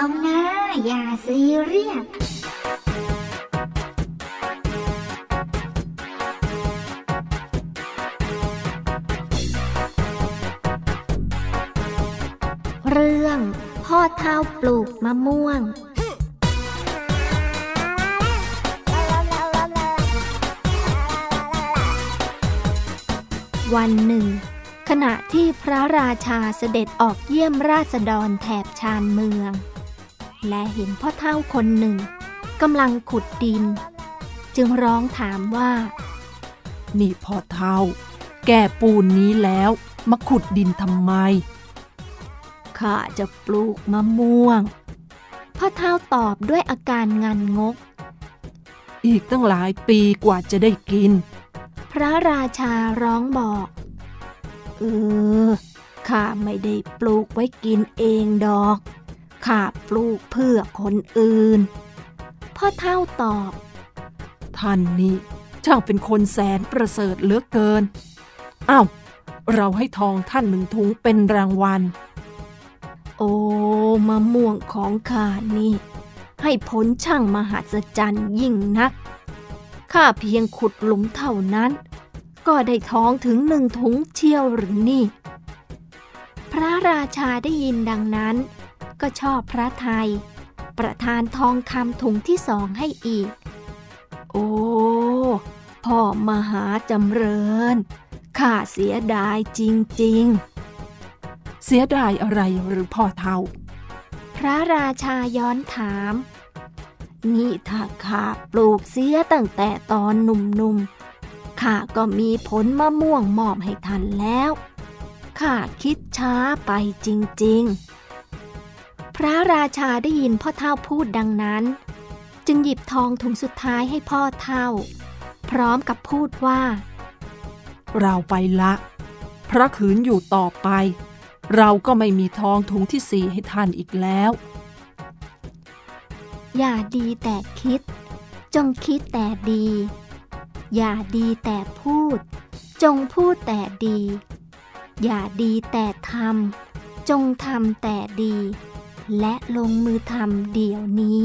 อย่าซีเรียสเรื่อง พ่อเท่าปลูกมะม่วงวันหนึ่ง ขณะที่พระราชาเสด็จออกเยี่ยมราษฎรแถบชานเมือง และเห็นพ่อเท่าคนหนึ่งกำลังขุดดิน จึงร้องถามว่า นี่พ่อเท่า แก่ปูนนี้แล้วมาขุดดินทำไม ข้าจะปลูกมะม่วง พ่อเท่าตอบด้วยอาการงันงก อีกตั้งหลายปีกว่าจะได้กิน พระราชาร้องบอก เออ ข้าไม่ได้ปลูกไว้กินเองดอก ข้าปลูกเพื่อคนอื่น พ่อเท่าตอบ ท่านนี่ช่างเป็นคนแสนประเสริฐเหลือเกิน อ้าว เราให้ทองท่านหนึ่งถุงเป็นรางวัล โอ้มะม่วงของข้านี่ ให้ผลช่างมหัศจรรย์ยิ่งนัก ข้าเพียงขุดหลุมเท่านั้น ก็ได้ทองถึงหนึ่งถุงเชียวหรือนี่ พระราชาได้ยินดังนั้น ก็ชอบพระไทย ประทานทองคำถุงที่สองให้อีก โอ้พ่อมหาจำเริญข้าเสียดายจริงๆ เสียดายอะไรหรือพ่อเท่า พระราชาย้อนถาม นี่ถ้าข้าปลูกเสียตั้งแต่ตอนหนุ่มๆข้าก็มีผลมะม่วงมอบให้ท่านแล้วข้าคิดช้าไปจริงๆพ ระราชาได้ยินพ่อเท่าพูดดังนั้น จึงหยิบทองถุงสุดท้ายให้พ่อเท่า พร้อมกับพูดว่า เราไปละ พระขืนอยู่ต่อไป เราก็ไม่มีทองถุงที่สี่ให้ท่านอีกแล้ว อย่าดีแต่คิด จงคิดแต่ดี อย่าดีแต่พูด จงพูดแต่ดี อย่าดีแต่ทำจงทำแต่ดี และลงมือทำเดี๋ยวนี้